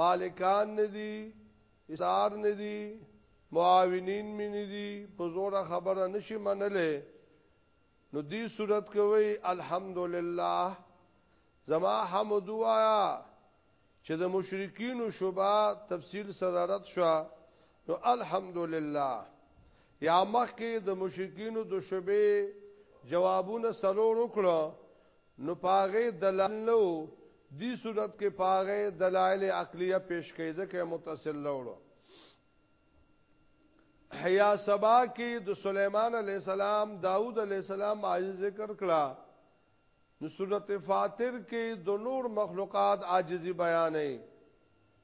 مالکان نه دي اسار نه دي معاونین مې نه دي په زور خبره نشي منلې نو دې صورت کوي الحمدلله زما حمد وایا چې د مشرکین او شوبا تفصیل سره رد شو نو الحمدلله یا مخکې د مشرکین او د شوبې جوابونه سلور وکړو نو پاغه دلال نو دی صورت کې پاغه دلایل عقلیه پیش کړي ځکه متصل لوړو حیا سبا کې د سليمان عليه السلام داوود عليه السلام عاجز ذکر کړه نو سورته فاطر کې د نور مخلوقات عاجزي بیانې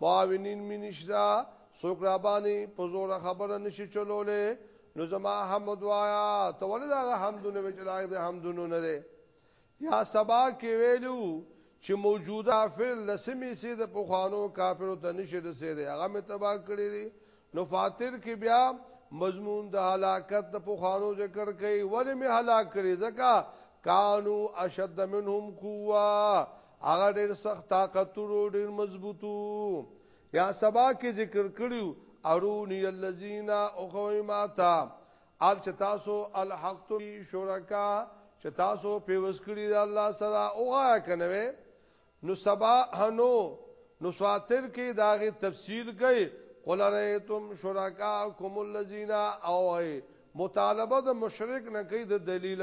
معاونین می نشته څوک را باندې په زور خبره نشي چلولې نو زما حمد وایا ته ولې دا حمدونه وچلای دې حمدونه نه لري یا سبا کې ویلو چې موجوده فعل لسمی سي د پخوانو کافرو ته نشي رسیدي هغه می تبا کړی دي نو فاتر کې بیا مضمون د هلاکت د پخوانو ذکر کوي ولې می هلاک کړی ځکه کانو اشد منهم قوه هغه ډیر سخت طاقتورو ډیر مضبوطو یا سبا کې ذکر کړیو ارونی الذین اخوی ماتا ال چې تاسو الحق شرکا چې تاسو په وسکړی د الله سره اوغه کنوي نو سبا هنو نو سواتر کې داغه تفسیر کوي قل رایتم شرکاکم الذین او مطالبه د مشرک نه کوي د دلیل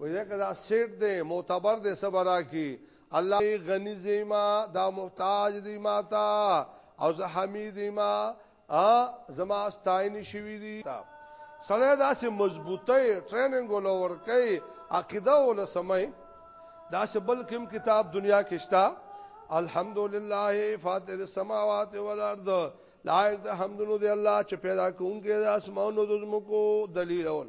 وې کدا سیټ دې معتبر دې صبره کی الله غنی زیما دا محتاج دی ما تا او زه حمید ما ا زما استاین شوی دی سره دا سه مضبوطه ټریننګ ولور کوي عقیده ول سمای دا سه بل کوم کتاب دنیا کې شتا الحمدلله فاطر السماوات والارض لایق د حمدونو دی الله چې پیدا کوونکی د اسمانونو د زمکو دلیل اول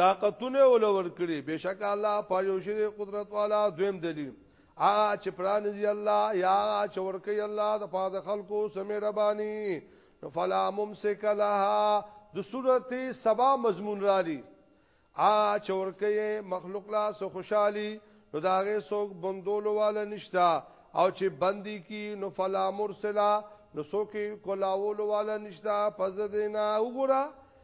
طاقتونه ولور کړی بشک الله پایوشر قدرت والا دویم دلیل آ چې پرانځي الله یا چې ورکی الله د پاد خلکو سمې ربانی فلا ممسک لها د سورته سبا مضمون را دي آ چې ورکی مخلوق لا سو خوشحالي نو داغه سوک بندولو والا نشتا او چې بندي کی نو فلا مرسلا نو سوکي کولاولو والا نشتا پز دینا وګوره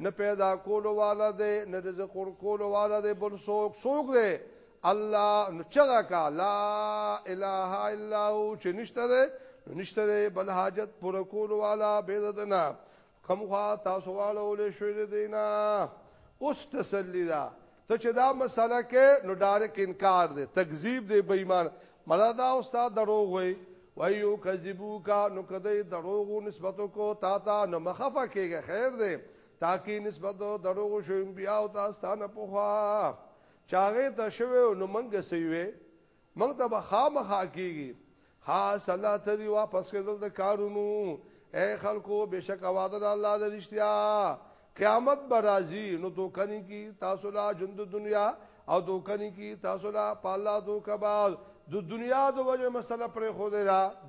نه پیدا کولو والا دی نه رزق ورکولو والا دی بل څوک څوک دی الله نو چغه کا لا اله الا هو چې نشته دی نو نشته دی بل حاجت پر کولو والا بیزدنا کم خوا تاسو والو له شوی دینا اوس تسلی ده ته چې دا مسله کې نو ډایرک انکار دی تکذیب دی بې ایمان مړه دا استاد دروغ وای وایو کذبو کا نو کده دروغ نسبتو کو تا تا نو مخفه کېږي خیر دی تاکي نسبت دروغ شو بیا او تاسو ته نه پوها چاغه ته شوی نو منګه سیوي موږ ته به خامخا کیږي خاص الله ته دی واپس کېدل د کارونو اے خلکو بشک وعده د الله د رښتیا قیامت برازي نو دوکني کی تاسو لا ژوند دنیا او دوکني کی تاسو لا پالا دوکبال د دنیا د وجه مسله پر خو دی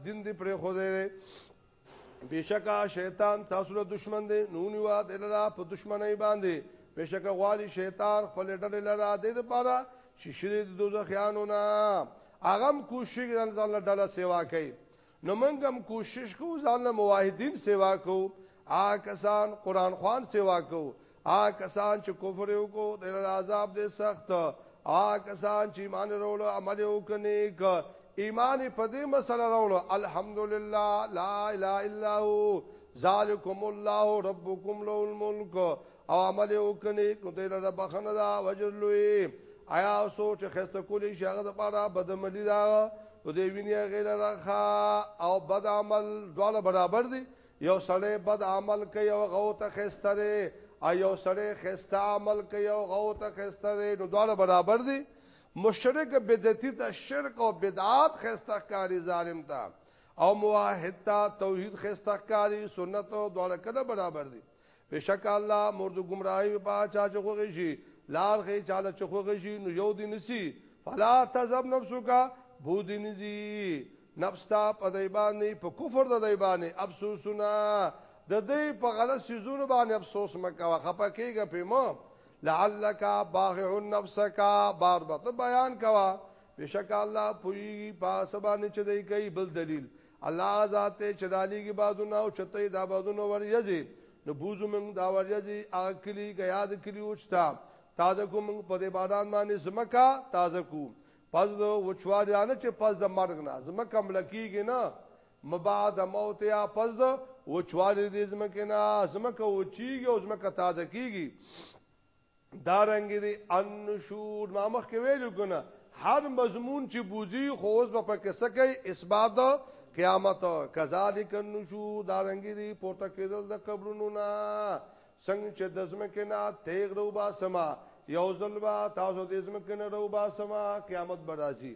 دین دی پر خو دی بشکا شیطان تاسو له دشمن دی نو نیوا د لرا په دشمنی باندې بشکا غوالی شیطان خپل ډل لرا د لپاره چې شری د دوزخیانو نه اغم کوشش ځان ځان له ډله سیوا کوي نو منګم کوشش کو ځان له موحدین سیوا کو آ کسان قران خوان سیوا کو آ کسان چې کفر یو کو د عذاب دې سخت آ کسان چې ایمان وروړ عمل یو کني ک ایمان په دې مسله وروړ الحمدلله لا اله الا هو ذالکم الله ربکم له الملک او عمل یو کني نو دې له بخنه دا وجر لوی آیا سوچ خسته کولی شغه د پاره بدملی دا او دې ویني غیر راخه او بد عمل دواله برابر دي یو سړی بد عمل کوي او غو ته خسته دی او یو سړی خسته عمل کوي او غو ته خسته دی نو دواړه برابر دي مشرک بدعتي ته شرک او بدعات خسته کاری ظالم ته او موحد ته توحید خسته کاری سنت او دواړه کله برابر دي بشک الله مرد گمراهی په چا چې خوږی شي لار خې چاله چې خوږی شي نو یو دین سی فلا تذب نفسک بودنزی نفس تا په دی باندې په کفر د دی باندې افسوسونه د دې په غلط سيزونو باندې افسوس مکوه خپه کېږه په مو لعلک باغع نفسک بار بار بیان کوا بشک الله پوری پاسبانه چې دی کوي بل دلیل الله ذات ته چداليږي بازونه او چته دا بازونه وريځي نو بوزو موږ دا وريځي اکلی غياد کلی اوچتا تازه کو موږ په دې باران باندې زمکا تازه کو پس د وچوالیانه چې پس د مرګ نه زمکه ملکیږي نه مبعد موت یا پس د وچوالی دې زمکه نه زمکه وچیږي او زمکه تازه کیږي دارنګه دی النشور ما مخکې ویلو کنه هر مضمون چې بوزي خو اوس به پکې سکه اثبات قیامت کذالک النشور دارنګي دي پورته کېدل د قبرونو نه څنګه چې د زمکه نه تیغ رو با سما یو ځل با تاسو د زمکه نه رو با سما قیامت برازي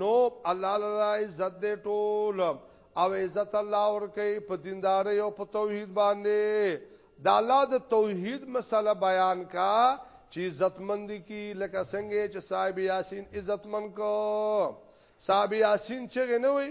نو الله لرای عزت دې ټول او عزت الله ور کوي په دیندار او په توحید باندې د الله د توحید مسله بیان کا چې عزتمند کی لکه څنګه چې صاحب یاسین عزتمن کو صاحب یاسین چې نه وي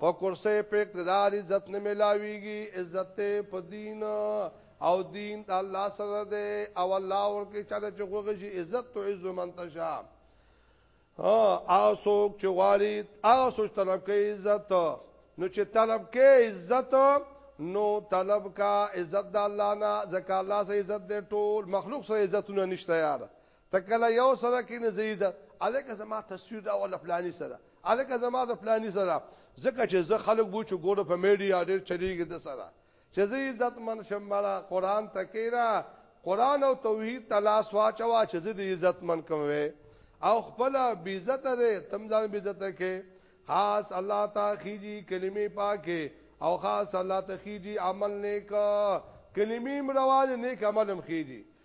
په کرسۍ په اقتدار عزت نه ملاویږي عزت ته په دین او دین د الله سره ده او الله ورکه چاته چې خوږه شي عزت تو عز من تشا او سوک چې غواړي او سوچ طلب کوي عزت نو چې طلب کوي عزت نو طلب کا عزت د الله نه ځکه الله سره عزت ده ټول مخلوق سره عزتونه نشته یاره ته کله یو سره کې نه زید الکه زما تصویر دا ول فلانی سره الکه زما د فلانی سره ځکه چې زه خلک بو چې ګوره په میډیا ډیر چلیږي د سره چې زه عزت من شم مړه قران تکیرا قران او توحید تلاش واچوا چې زه د عزت من کوي او خپل بی عزت ده تم ځان بی عزت کې خاص الله تعالی خيجي کلمې پاکه او خاص الله تعالی خيجي عمل نیک کلمې مرواز نیک عمل هم خيجي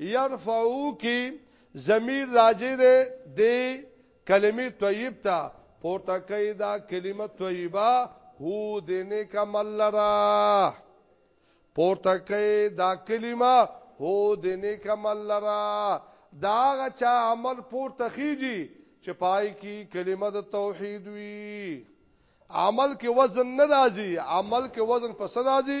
یرفعو کی ضمیر راجع دی دی کلمه طیب تا پورته کوي دا کلمه طیبه هو دې نیک عمل لرا پورته کوي دا کلمه هو دې نیک عمل لرا دا هغه چا عمل پورته خيږي چې پای کې کلمه د توحید وي عمل کې وزن نه راځي عمل کې وزن په صدا دي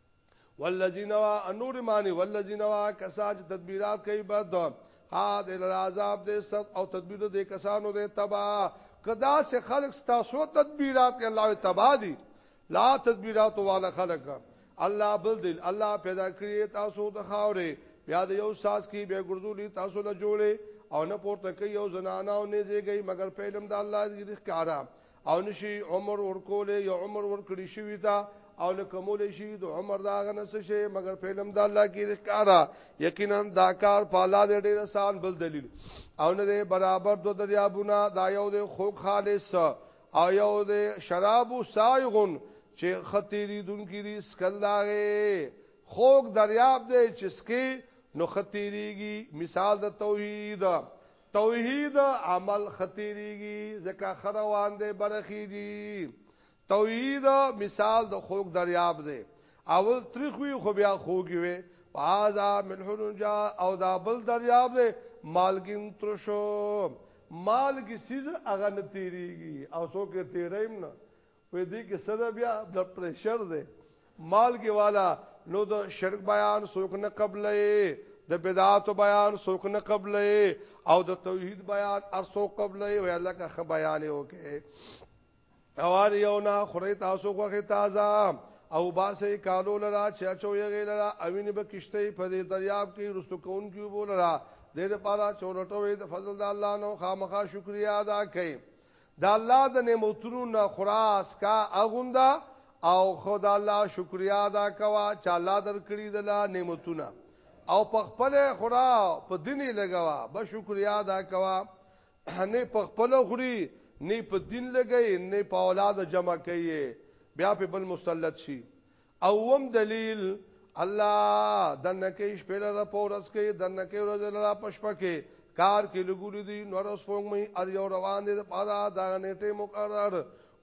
والذین وا انور معنی والذین وا کسان چې تدبیرات کوي بد قاد ال العذاب دې صد او تدبیر دې کسانو دې تبا کدا سے خلق تاسو تدبیرات کې الله تبا دي لا تدبیرات والا خلق الله بل دل الله پیدا کړی تاسو د خاورې بیا د یو ساس کې به ګرځولي تاسو له جوړې او نه پورته کوي یو زنانه او نه زیږي مگر په علم د الله دې ښکارا او نشي عمر ورکول یو عمر ورکړي شوی تا او نه کومول شي د عمر دا غنه څه شي مگر په علم د الله کې ښکارا یقینا دا کار په الله دې ډېر آسان بل دلیل او نه برابر دو دریابونه دا یو د خو خالص او یو د شراب سایغون چې خطیری دن کې دي سکل داغه خوک دریاب دې چې سکي نو خطیریږي مثال د توحید توحید عمل خطیریږي ځکه خروان دی برخیږي توحید مثال د خوګ دریاب دی اول تریخوي خو بیا خوګي وي وازا ملحون جا او دا بل دریاب دی مالګین ترشو مالګی سیز هغه نه تیریږي او څوک تیریم نه وی دی کې څه ده بیا بلډ پریشر دی مالګه والا نو د شرک بیان څوک نه قبلې د بدعات بیان څوک نه قبلې او د توحید بیان ارسو قبلې وی الله کا خ بیان وکي اوار یو نه خوري تاسو خوخه تازه او باسه کالو لرا چاچو یې لرا اوینه به کشته په دې دریاب کې رستو کون کې بولرا دې لپاره چورټوي د فضل د الله نو خامخا شکریا ادا کړئ د الله د نعمتونو نه خورا اسکا اغوندا او خدا الله شکریا ادا کوا چې الله درکړي د لا نعمتونه او په خپل خورا په دیني لګوا به شکریا ادا کوا نه په خپل خوري نه په دین لګي نه په اولاد جمع کوي بیا په بل مسلط شي اوم دلیل الله دنکه شپه لره پورس کې دنکه ورځ لره پشپه کې کار کې لګولې دي نور اوس فوق مې ار یو روان دي په اړه دا نیټه مقرر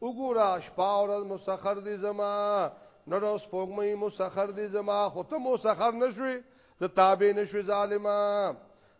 وګوره شپه او ورځ مسخر دي زما نور اوس فوق مې مسخر دي زما خو ته مسخر نشوي ته تابع نشوي ظالما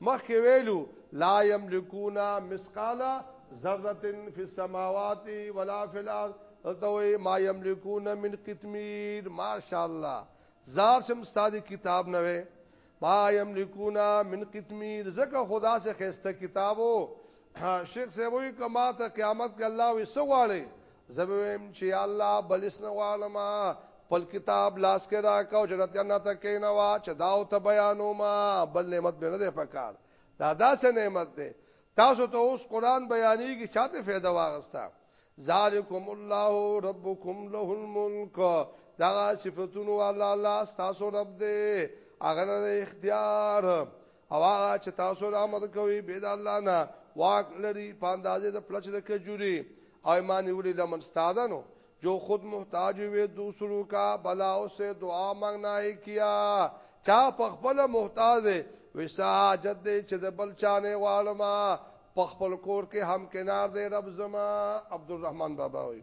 مخکې ویلو لا یملکون مثقال ذره فی السماوات ولا فی الارض توي ما یملکون من قتمیر ماشاءالله زار شم استاد کتاب نه وې ما یملکون من قتمیر زکه خدا سے خسته کتابو شیخ صاحب وی کما ته قیامت کې الله وسواړي زبویم چې یا الله بلس نه غواړم خپل کتاب لاس کې راکاو جنت جنت کې نه وا چې داو ته بیانو ما بل نعمت به نه ده پکار دا داسې نعمت ده تاسو ته اوس قران بیانې کې چاته فایده واغستا ذالکم الله ربکم له الملک دا صفاتونو الله الله تاسو رب دې اگر اختیار او هغه چې تاسو رحمت کوي به د الله نه واک لري پاندازې د پلچ د کجوري او ایمان ویلي د منستادانو جو خود محتاج وي دوسرو کا بلا او سه دعا مانگنا ہے کیا چا په خپل محتاج وسا حاجت دې چې د بل چانه غالما په خپل کور کې هم کنار دې رب زما عبدالرحمن بابا وي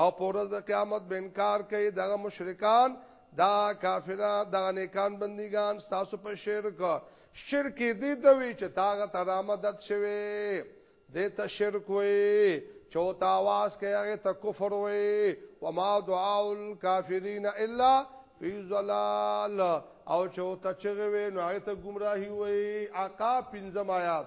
او پورز د قیامت به انکار کوي دغه مشرکان دا کافرا دغه نیکان بندگان تاسو په شرک شرک دې دوی چې تاغه ترامدد شوي دې ته شرک وي چوت आवाज کوي هغه ته کفر وي وما دعاء الکافرین الا فی ظلال او چوت چغوي نو هغه ته گمراهي وي عقا پنځم آیات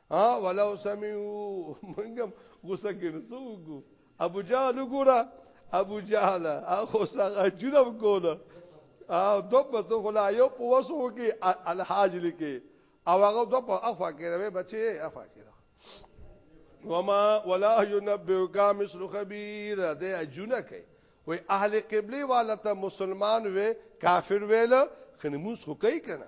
ها ولو سمعو منګم غوسه کې رسوګو ابو جهل ګورا ابو جهل اخو سغه جنب کوله او دو په تو خلا یو په وسو کې الحاج لکه او هغه دو په افا کې راوي بچي افا کې وما ولا ينبئك مثل خبير ده اجونه کوي وای اهل قبله والته مسلمان وې کافر ویل خنموس خو کوي کنه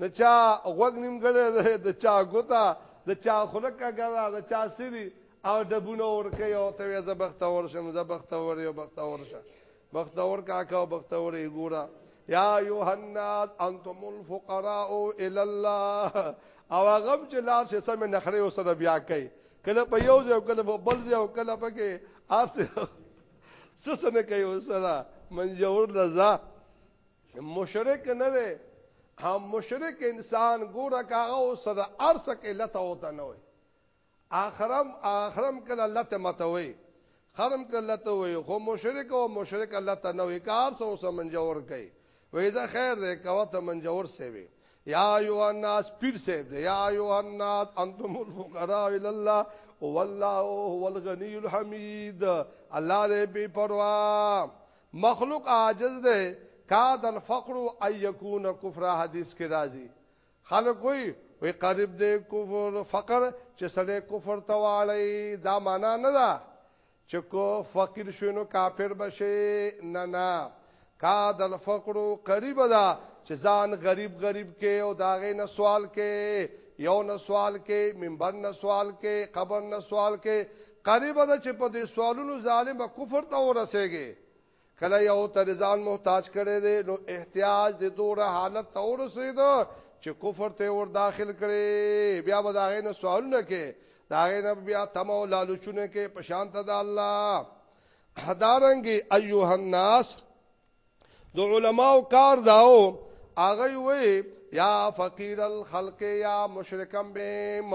د چا غوږ نیم ګړی دی د چا ګوتا د چا خوله کګرا د چا سری او ډبونه ورکه یو ته وې زبخت ورشم زبخت ور یو بخت ورشه بخت ور کاکا او بخت ور ګورا یا یوهناس انتم الفقراء الى الله او هغه چې لار شي سم نخره وسره بیا کوي کله په یو ځای کله په بل ځای کله پکې ارسه سسنه کوي وسره منجور لزا مشرک نه دی هم مشرک انسان ګوره کاغه او سره ارس کې لته وته نه وي اخرم اخرم کله لته متوي خرم کله لته وي خو مشرک او مشرک لته نه وي کار سو سمنجور کوي وې دا خیر دې کوه ته منجور سی وي یا ایو الناس پیر سی دې یا ایو الناس انتم الفقراء الى الله والله هو الغني الحميد الله دې بي پروا مخلوق عاجز ده کاد الفقر ان يكون کفر حدیث کې راځي خلک وي وي قریب ده کفر فقر چې سړی کفر تواړي دا معنا نه ده چې کو فقیر شونو کافر بشي نه نه کاد الفقر قریب ده چې ځان غریب غریب کې او داغه نه سوال کې یو نه سوال کې منبر نه سوال کې قبر نه سوال کې قریبه ده چې په دې سوالونو ظالم به کفر ته ورسېږي. کله یو ته د ځان محتاج کړی دی، نو احتیاج دې دوره حالت ته ورسېد چې کفر ته ور داخل کړي، بیا به د هغې نه سوالونه کوې، د هغې نه به بیا طمع او لالچونه کوې په شان ته د الله. دارنګې ایها الناس د علماو کار داو هغه وی یا فقیر الخلق یا مشرکم بهم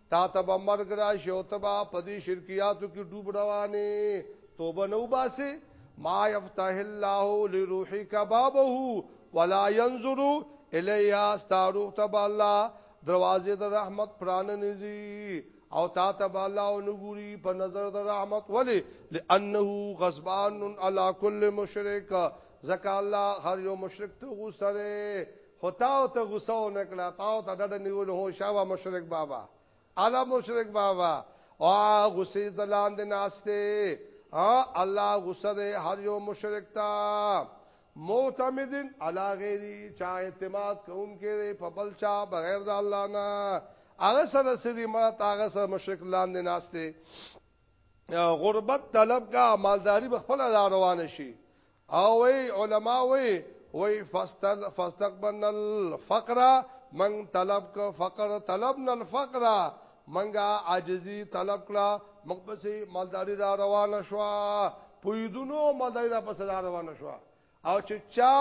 تا ته به مرګ راشي او ته به په دې شرکیاتو کې ډوب روانې توبه نو باسي ما یفتح الله لروحک بابه ولا ينظر الیا استاروح تب الله دروازه د رحمت پرانه نزي او تا ته به الله ونګوري په نظر د رحمت ولی لانه غضبان علی کل مشرک زکه الله هر یو مشرک ته غوسره خو تاو ته غصه و نه کړه تاو ته ډډه نیول هو شاوه مشرک بابا اعلی مشرک بابا او غصه دلان د ناشته الله غصه ده هر یو مشرک تا معتمدن علی غیری چا اعتماد کوم کې په بل چا بغیر د الله نه هغه سره سری ما تاغه سره مشرک لاندې ناشته غربت طلب کا مالداری بخپل را روان شي او وی علماء وی وی فاستقبلنا الفقر من طلب ک فقر طلبنا الفقر منګه عاجزی طلب کړه موږ پسې مالداری را روان شو پویدونو مالداری را پسې را روان شو او چې چا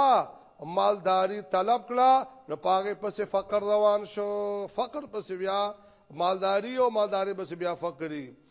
مالداری طلب کړه نو پاغه پسې فقر روان شو فقر پسې بیا مالداری او مالداری پسې بیا فقری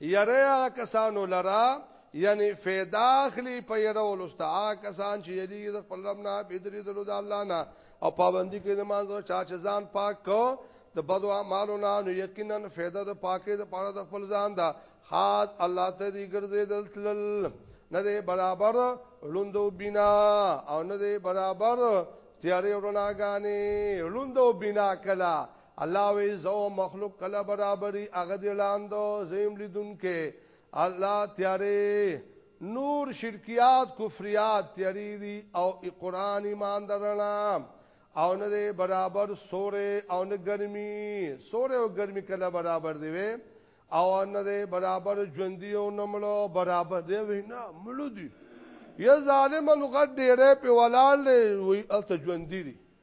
یری هغه کسانو لرا یعنی فیدا اخلی په یره ولستا کسان چې یری د خپل رب نه بيدری دلو د الله نه او پابندی کې نماز او چا چې ځان پاک کو د بدو اعمالو نه نو یقینا فیدا د پاکه د پاره د خپل ځان دا خاص الله ته دی ګرځیدل تل نه دی برابر لوندو بنا او نه دی برابر تیارې ورناګانې لوندو بنا کلا الله وی زو مخلوق کله برابرۍ هغه دی لاندو زیم لیدونکې الله تیارې نور شرکیات کفریات تیارې دي او قران ایمان درنا او نه برابر سورې او نه ګرمي سورې او ګرمي کله برابر دی وي او نه برابر ژوندۍ او نمړو برابر دی وي نه مړو دي یا ظالمانو غټ ډیره په ولال وي الته ژوندۍ دي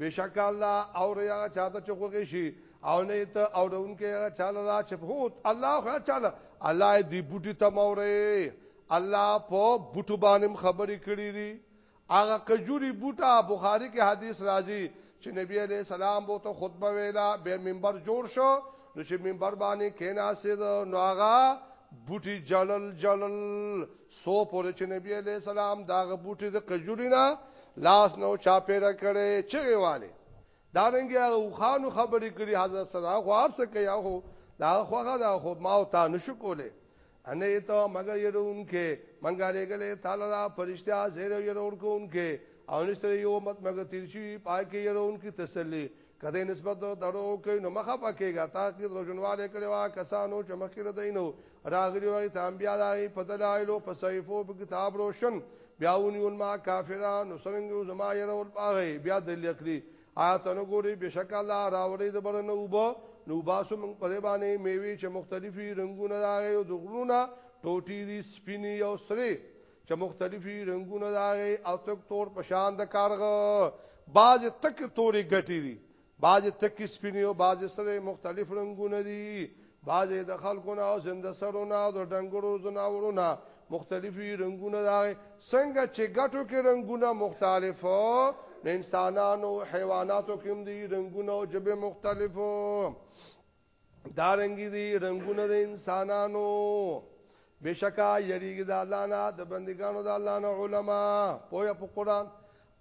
بشک الله او ریا چاته چغوږي شي او نه ته او دونکو چاله را چپوت الله خو چاله الله دې بوټي تموره الله په بوټو باندې خبرې کړې دي هغه کجوري بوټه بخاری کې حدیث راځي چې نبی علی السلام بو ته خطبه ویلا به منبر جوړ شو نو چې منبر باندې کیناسید نو هغه بوټي جلل جلل سو پورې چې نبی علی السلام دا غبوټي د قجورینا لاس نو چا پیرا کړي چې واله دا رنګي هغه خانو خبرې کړي حضرت صدا خو ارس کوي هغه دا خو هغه دا خو ما او تا نشو کوله ان ته مگر يرون کې منګا لګلې تعالی را فرشتہ زیر يرون کو ان کې او نشته یو مت مګه تیر شي پای کې يرون کې تسلی کده نسبت درو کوي نو مخه پکېګا تاکي روزنواله کړي وا کسانو چې مخکې دینو راغلي وي تام بیا دای په دلایلو په صحیفو په کتاب روشن بیاونیون ما کافرانو نو څنګه زما یې رول پاغي بیا دل یکلی آیاتونو ګوري بشک الله راوړي د برنه وب نو باسو موږ په باندې میوي چې مختلفي رنگونه راغلي او دغلونه ټوټي دي سپینی او سره چې مختلفي رنگونه داغه او تک تور پشان د کارغه باز تک تورې ګټي دي باز تک سپینی او باز سره مختلف رنگونه دي باز د خلکونه او زند سرونه او د ډنګرو زناورونه مختلفي رنگونه داغه څنګه چې ګټو کې رنگونه مختلفو انسانانو حیواناتو کې هم دي رنگونه او جبه مختلفو دارنګي دي رنگونه د انسانانو بشکا یریږي د الله نه د بندګانو د الله نه علما پوهه په قران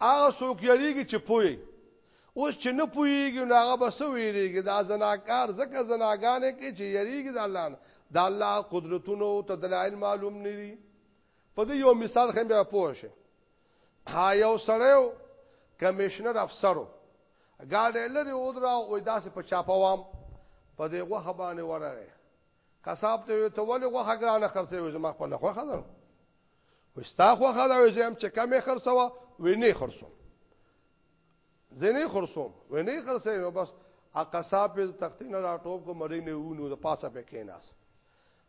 هغه څوک یریږي چې پوهه اوس چې نه پوهیږي نو هغه بس ویریږي دا زناکار زکه زناګانې کې چې یریږي د الله نه د الله قدرتونو ته دلایل معلوم نه دي په دې یو مثال خم بیا پوه شئ ها یو سړی و، کمېشنر افسر و، ګاډی یې لرې ودراوه، وایي داسې په چاپه وام، په دې غوښه باندې ورغی، قصاب ته یې وویل، ته ولې غوښه ګرانه خرڅوې؟ وایي زما خپله خوښه ده نو. وایي ستا خوښه ده؟ وایي زه هم چې کمه خرڅوه، وایي نه یې خرڅوم. زه نه یې خرڅوم، وایي نه یې خرڅوې نو بس. قصاب یې د تختې نه راټوپ کړ، مرۍ نه یې ونیو، د پاسه پرې کېناست.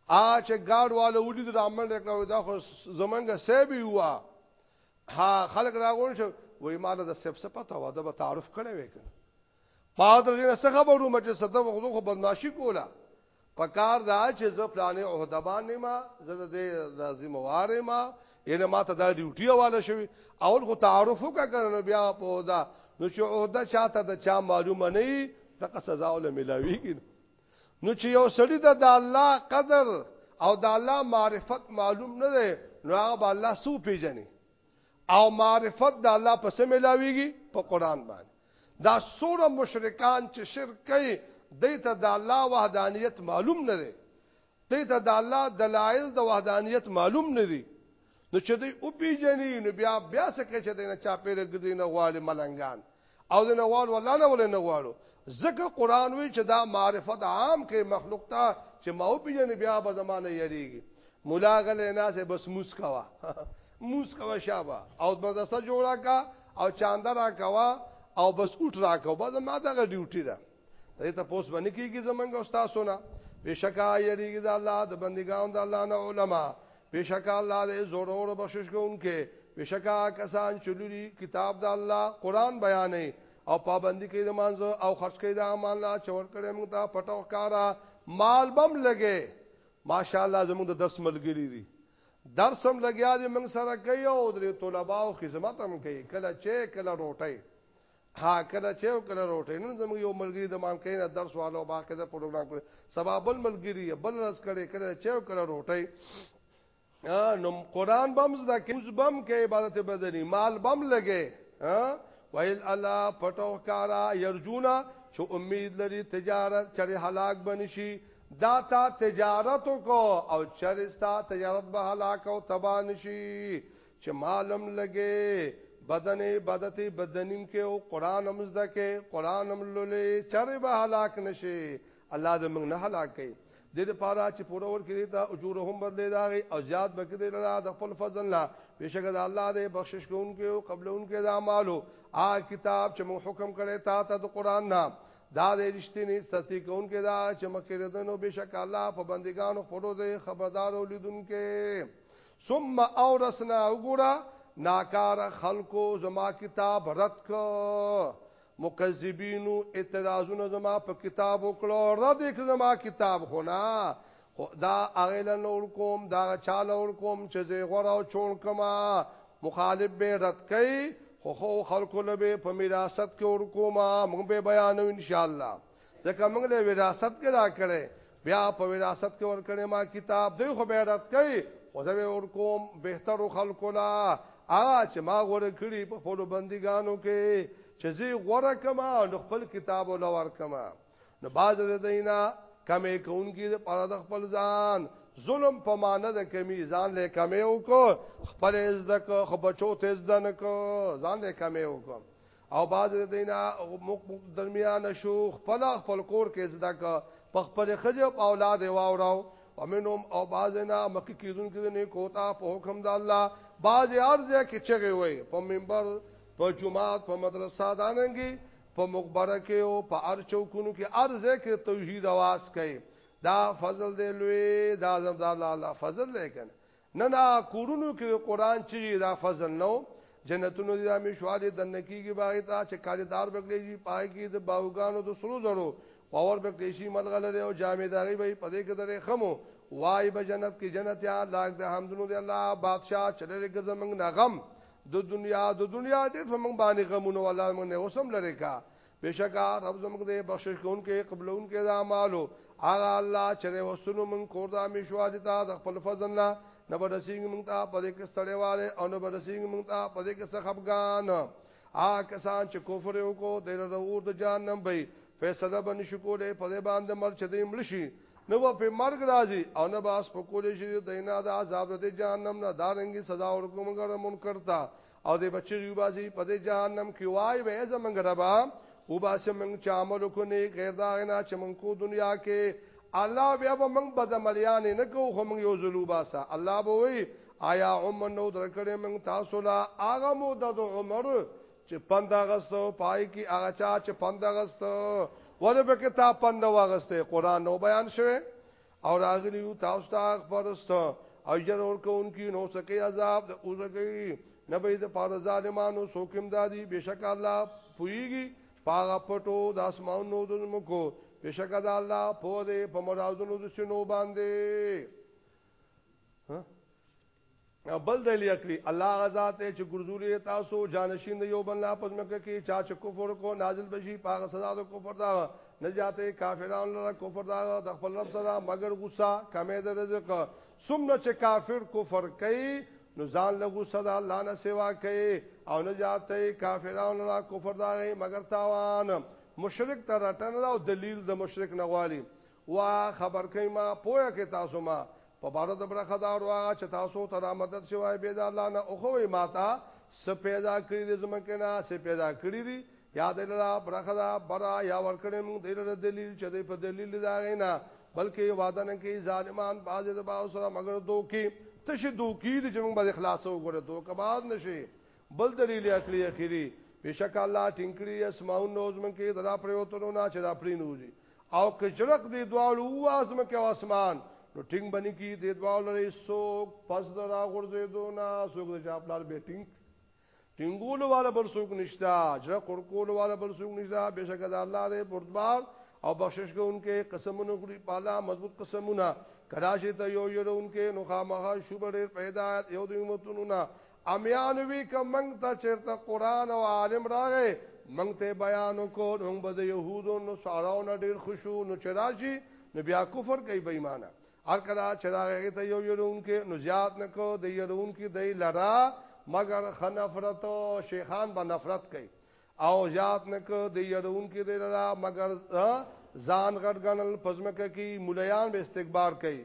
آ چې ګارډ والو ولید د عمل رکړو دا خو زمنګ سیب یوا ها خلک راغون شو وای مال د سیب څه پته و دا به تعارف کړي وې کنه پادر نه څه خبرو مجه صدف خو خو بدمعشی کولا پکار دا چې زه پلانې عہده باندې ما زه د لازم واره ما ینه ما ته دا ډیوټي حواله شوی اول خو تعارف وکړنه بیا په دا نو چې عہده چاته د چا معلومه نه تک سزا ول ملاویږي نو چې یو سړی د د الله قدر او د الله معرفت معلوم نه دی نو هغه به الله سو پیژني او معرفت د الله په سم ملاويږي په قران باندې دا سوره مشرکان چې شرک کوي دای ته د الله وحدانیت معلوم نه دی دی ته د الله دلایل د وحدانیت معلوم نه دي نو چې دی او پیجنې نو بیا بیا سکه چې دینه چا پیره ګرځي نه غواړي ملنګان او دینه وال ولا نه ولې نه غواړو ځکه قران وی چې دا معرفت عام کې مخلوق ته چې ما او پیجن بیا به زمانه یریږي مولا غلې نه سه بس موس کوا موس کوا شابه او مدرسه جوړه کا او چاندرا کوا او بس اوټ را کو بس ما دا ډیوټي ده دې ته پوس باندې کیږي زمونږ او تاسو نه بشکا یریږي د الله د بندګانو د الله نه علما بشکا الله دې زور او بخشش کوونکې بشکا کسان چې لوري کتاب د الله قران بیانې او پابندي کوي د مانزه او خرج کوي د امان الله چور کړي موږ ته پټو کارا مال بم لګي ماشاءالله زموږ د درس ملګری دي درس هم لګیا دي موږ سره کوي او د طلباو خدمت هم کوي کله چې کله روټي ها کله چې یو کله روټه نن زموږ یو ملګری د مان کین درس والو باقی د پروګرام کړ سبب بل ملګری بل رس کړي کله چې یو کله روټه نو قران بم زده کې اوس بم کې عبادت بدني مال بم لګي ها ویل الله پټو کارا یرجونا چې امید لري تجارت چر هلاک بنشي دا تا تجارت کو او چرستا تجارت به هلاک او تبان شي چې معلوم لګې بدن عبادت بدنیم کې او قران هم زده کې قران هم لولې چرې به هلاک نشي الله دې موږ نه هلاک کړي د دې لپاره چې پوره ورکړي ته اجورهم بدلې داغي او زیات بکې دې لرا د خپل فضل نه بشک د الله دې بخشش کوونکې او قبلونکې د اعمالو آ کتاب چې مو حکم کړي تا ته د قران نه دا د رښتینی سستی کون کې دا چې مکه ردنو بشک الله په بندگانو خپلو دې خبردار ولیدونکې ثم اورثنا وګوره ناکار خلقو زما کتاب رد ک مکذبینو اعتراضونه زما په کتاب وکړو رد ک زما کتاب خو نه دا اغیل نور کوم دا چاله ور کوم چې زه غره او چون کما مخالف به رد کئ خو خو خلقو لبه په میراثت کې ور کوما موږ به بیانو ان شاء الله ځکه موږ له وراثت کې را کړې بیا په وراثت کې ور کړې ما کتاب دوی خو به رات کوي خو زه ور کوم بهتر خلکو لا هغه چې ما غوړ کړی په خپل بندګانو کې چې زی غوړه کما نو خپل کتاب ول ور کما نو باز دینا کمې کوونکی د پاره د خپل ځان ظلم په معنی د کمی ځان له کمې وکړو خپل عزت کو خو بچو ته عزت نه کو ځان له کمې وکړو او باز دینا درمیان شو خپل خپل کور کې زده کا په خپل خجب اولاد واوراو ومنهم او بازنا مکه کیدون کې نه کوتا په حکم د الله باز ارزه کې چغه وي په منبر په جمعات په مدرسه دانګي په مقبره کې او په ار چوکونو کې ارزه کې توحید आवाज کوي دا فضل دی لوی دا زمدا الله فضل دی کنه نن کورونو کې د قران چیغې دا فضل نو جنتونو دي امي شواله دنه کیږي باغ ته چې کاریدار بکلی شي پای کې د باوګانو د سرو زرو پاور بکلی شي ملغلره او جامداري به پدې کې درې خمو وای به جنت کې جنت یا لاګ د حمدونو دی الله بادشاہ چلره کې زمنګ نغم د دنیا د دنیا ډېر فمنګ باندې غمونو الله مونږ نه وسم لره کا بشکا رب زموږ دې بخشش کوونکې قبلونکې د اعمالو هغه الله چې وسونو من کور د امیشوا دي تا د خپل فضل نه نه برسینګ مونږ ته په دې کې ستړیواله او نه برسینګ مونږ ته په دې کې سخبګان آ کسان چې کفر وکړو د لره اور د جهنم به فیصله باندې شکولې په دې باندې مر چې دې ملشي نو په مرګ راځي او نه باس په کولې شي د نه د عذاب د جهنم نه دارنګي سزا ورکوم ګر منکر تا او دې بچي وباسي په دې جهنم کې وای وې زمنګ ربا وباسي موږ چې عمل کو نه غیر دا نه چې موږ کو دنیا کې الله بیا به موږ بدعملیان نه کوو خو موږ یو زلو باسا الله به وي آیا عمر نو درکړې موږ تاسو لا هغه مو د عمر چې پند غستو پای کې هغه چا چې پند غستو ولې به کې تا پند واغسته قران نو بیان شوه او راغلی او تاسو ته خبرست او جن اور کوونکی نو سکه عذاب د اوسګي نه به د پاره ظالمانو سوکم دادی بشک الله پویږي پاغه پټو د اسمانونو د زمکو بشک د الله په دې په مرادونو د سينو باندې ها بل دلیل یې کړی الله هغه ذات دی چې ګرځولي یې تاسو جانشین یو بل نه پس مکه کې چا چې کفر کو نازل بشي په هغه سزا د کفر دا نه جاته کافرانو لپاره کفر دا د خپل رب سره مگر غوسه کمې د رزق ثم چې کافر کفر کوي نو ځان له غوسه د الله نه سوا کوي او نه جاته کافرانو لپاره کفر دا مگر تاوان مشرک تر ټنه او دلیل د مشرک نه غواړي وا خبر کئ ما پوهه کې تاسو ما په بار د برخه دار او هغه چې تاسو ته را مدد شوی به د الله نه او خو ما ته څه پیدا کړی د زمکه نه څه پیدا کړی دی یا د لرا برخه دا برا یا ور کړی موږ د لرا دلیل چې د په دلیل دا غینا بلکې وعده نه کوي ظالمان باز د باز سره مگر دوکي تشه دوکي د چې موږ به اخلاص وګوره دوکه باز نشي بل دلیل عقلی اخیری بشک الله ټینګړي اسماو نوزمن کې دا پریوتونو نه چې دا پرینوږي او کجرک دی دوالو او ازم کې اسمان نو ټینګ باندې کې دی دوالو لري سوک پس درا غرزه دونا سوک د جاپلار به ټینګ ټینګول والا بل سوک نشتا جره قرقول والا بل سوک نشتا بشک د الله دې بردبار او بخشش کوونکې قسمونه غري پالا مضبوط قسمونه کراشه ته یو یو انکه نو خامخا شوبړې پیدا یو د امتونو نه عميان وي که موږ ته چېرته قرآن او عالم راغی موږ ته يې بيان وکړو نو موږ به د يهودو او نصاراو نه ډېر ښه شو نو چې راشي نو بيا کفر کوي بې ايمانه هر کله چې راغی هغې ته يو يرونکی نو زيات نه کړو د يرونکي دی لره مګر ښه نفرت شيخان به نفرت کوي او زيات نه کړو د يرونکي دی لره مګر ځان غټ ګڼل پزمکه کې موليان به استکبار کوي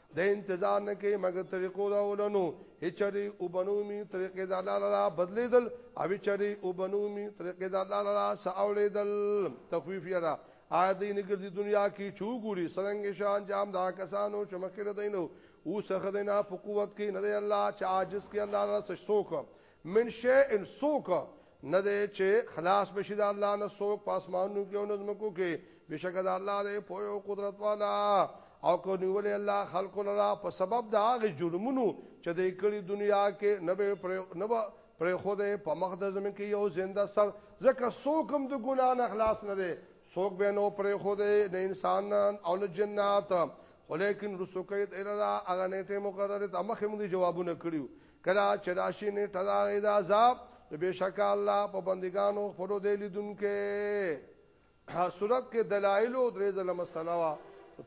د انتظار نه کې مګر طریقو دا ولنو هچري او بنومي طریقې د الله لرا بدلیدل او هچري او بنومي طریقې د الله لرا ساولیدل تخویف یرا آیا دې نګردي دنیا کې چو ګوري سرنګ شان جام دا کسانو چې مخکې دینو او څخه دینا په قوت کې نه دی الله چې عاجز کې الله لرا سشتوک من شیء څوک نه دی چې خلاص بشي د الله نه څوک په اسمانونو کې او نظمکو کې بشکه د الله دی پوی او قدرت والا او کو نیولې الله خلق لرا په سبب د هغه جرمونو چې د کړي دنیا کې نه به پر نه به پر خوده په مخ د زمين کې یو زنده سر ځکه څوک هم د ګنا نه خلاص نه دی څوک به نو پر خوده نه انسان او نه جنات ولیکن رسو کید الالا اغا نیتی مقرر تا مخی مونگی جوابونه کریو کله چې راشي نیټه د هغې د عذاب نو بېشکه الله په بندګانو خپلو دی لیدونکی صورت کې دلایل او درې ځله مسله وه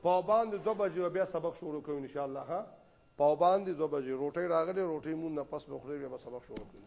په باندې دوه بجې بیا سبق شروع کوو ان شاء الله ها په باندې دوه بجې روټۍ راغلي روټۍ مون نه پس بخوري بیا سبق شروع کوو